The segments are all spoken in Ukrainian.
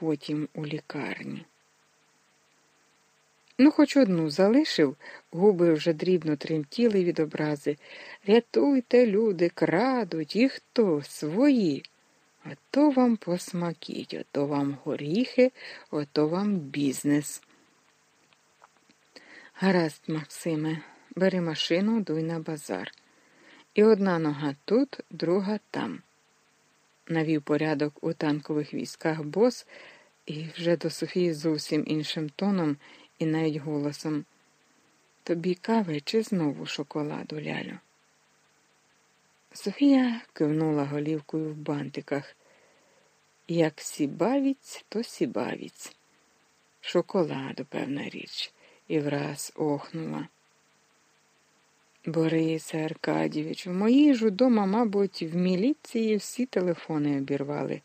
потім у лікарні. Ну, хоч одну залишив, губи вже дрібно тремтіли від образи. Рятуйте, люди, крадуть, і хто? Свої. Ото вам посмакіть, ото вам горіхи, ото вам бізнес. Гаразд, Максиме, бери машину, дуй на базар. І одна нога тут, друга там. Навів порядок у танкових військах бос і вже до Софії зовсім іншим тоном і навіть голосом. Тобі кави чи знову шоколаду, лялю? Софія кивнула голівкою в бантиках. Як сібавіць, то сібавіць. Шоколаду, певна річ, і враз охнула. Борисе Аркадійович, в моїй ж удома, мабуть, в міліції всі телефони обірвали.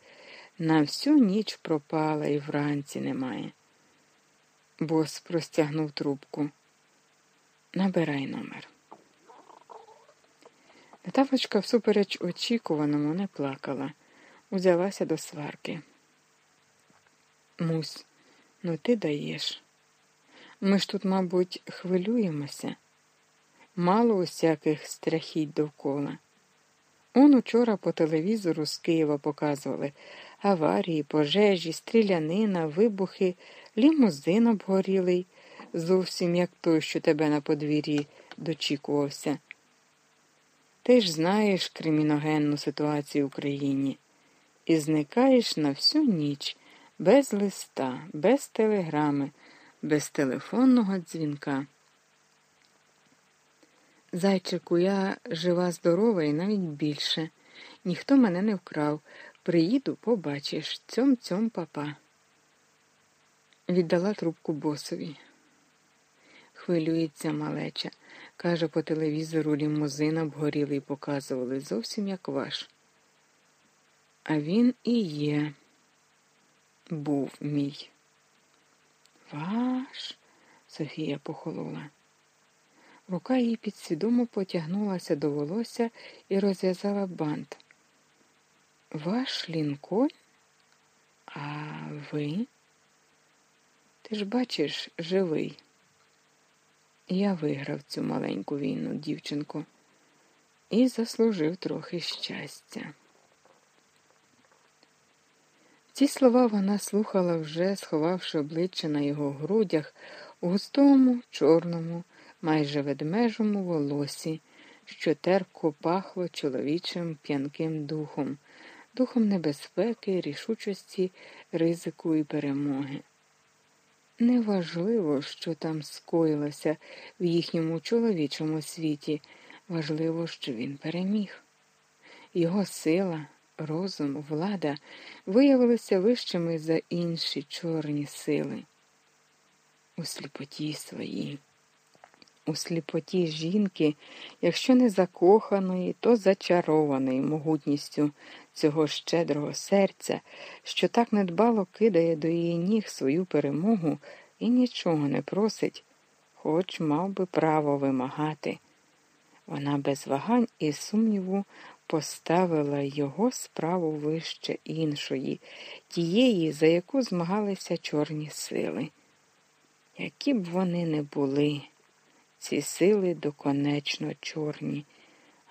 На всю ніч пропала і вранці немає. Бос простягнув трубку. Набирай номер. Наталочка всупереч очікуваному не плакала, узялася до сварки. Мусь, ну ти даєш. Ми ж тут, мабуть, хвилюємося. Мало усяких страхіть довкола. Он учора по телевізору з Києва показували аварії, пожежі, стрілянина, вибухи, лімузин обгорілий, зовсім як той, що тебе на подвір'ї дочікувався. Ти ж знаєш криміногенну ситуацію в Україні і зникаєш на всю ніч, без листа, без телеграми, без телефонного дзвінка. Зайчику, я жива, здорова і навіть більше. Ніхто мене не вкрав. Приїду, побачиш, цьом цьом папа. Віддала трубку босові. Хвилюється малеча. Каже, по телевізору лімузин обгорілий показували зовсім як ваш. А він і є, був мій. Ваш? Софія похолола. Рука її підсвідомо потягнулася до волосся і розв'язала бант. Ваш лінколь? А ви? Ти ж бачиш, живий. Я виграв цю маленьку війну, дівчинку, і заслужив трохи щастя. Ці слова вона слухала вже, сховавши обличчя на його грудях у густому, чорному, майже ведмежому волосі, що терпко пахло чоловічим п'янким духом, духом небезпеки, рішучості, ризику і перемоги. Неважливо, що там скоїлося в їхньому чоловічому світі, важливо, що він переміг. Його сила, розум, влада виявилися вищими за інші чорні сили. У сліпоті своїй. У сліпоті жінки, якщо не закоханої, то зачарованої могутністю цього щедрого серця, що так недбало кидає до її ніг свою перемогу і нічого не просить, хоч мав би право вимагати. Вона без вагань і сумніву поставила його справу вище іншої, тієї, за яку змагалися чорні сили. Які б вони не були, ці сили доконечно чорні,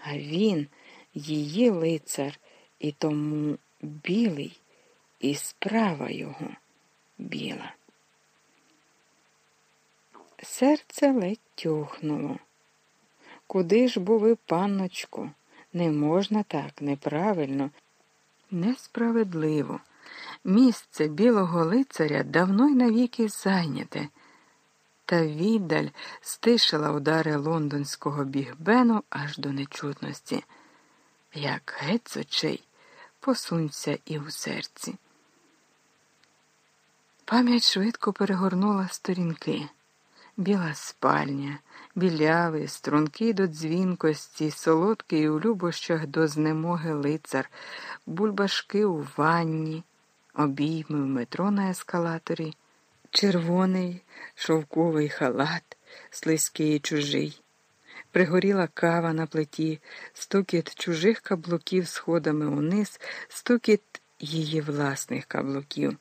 а він, її лицар, і тому білий, і справа його біла. Серце ледь тюхнуло. Куди ж були, панночку? Не можна так, неправильно, несправедливо. Місце білого лицаря давно й навіки зайняте. Та віддаль стишила удари лондонського бігбену аж до нечутності. Як геть з очей, посунься і у серці. Пам'ять швидко перегорнула сторінки. Біла спальня, білявий, стрункий до дзвінкості, солодкий у любощах до знемоги лицар, бульбашки у ванні, обійми в метро на ескалаторі, червоний шовковий халат, слизький і чужий, пригоріла кава на плиті, стукіт чужих каблуків сходами униз, стукіт її власних каблуків.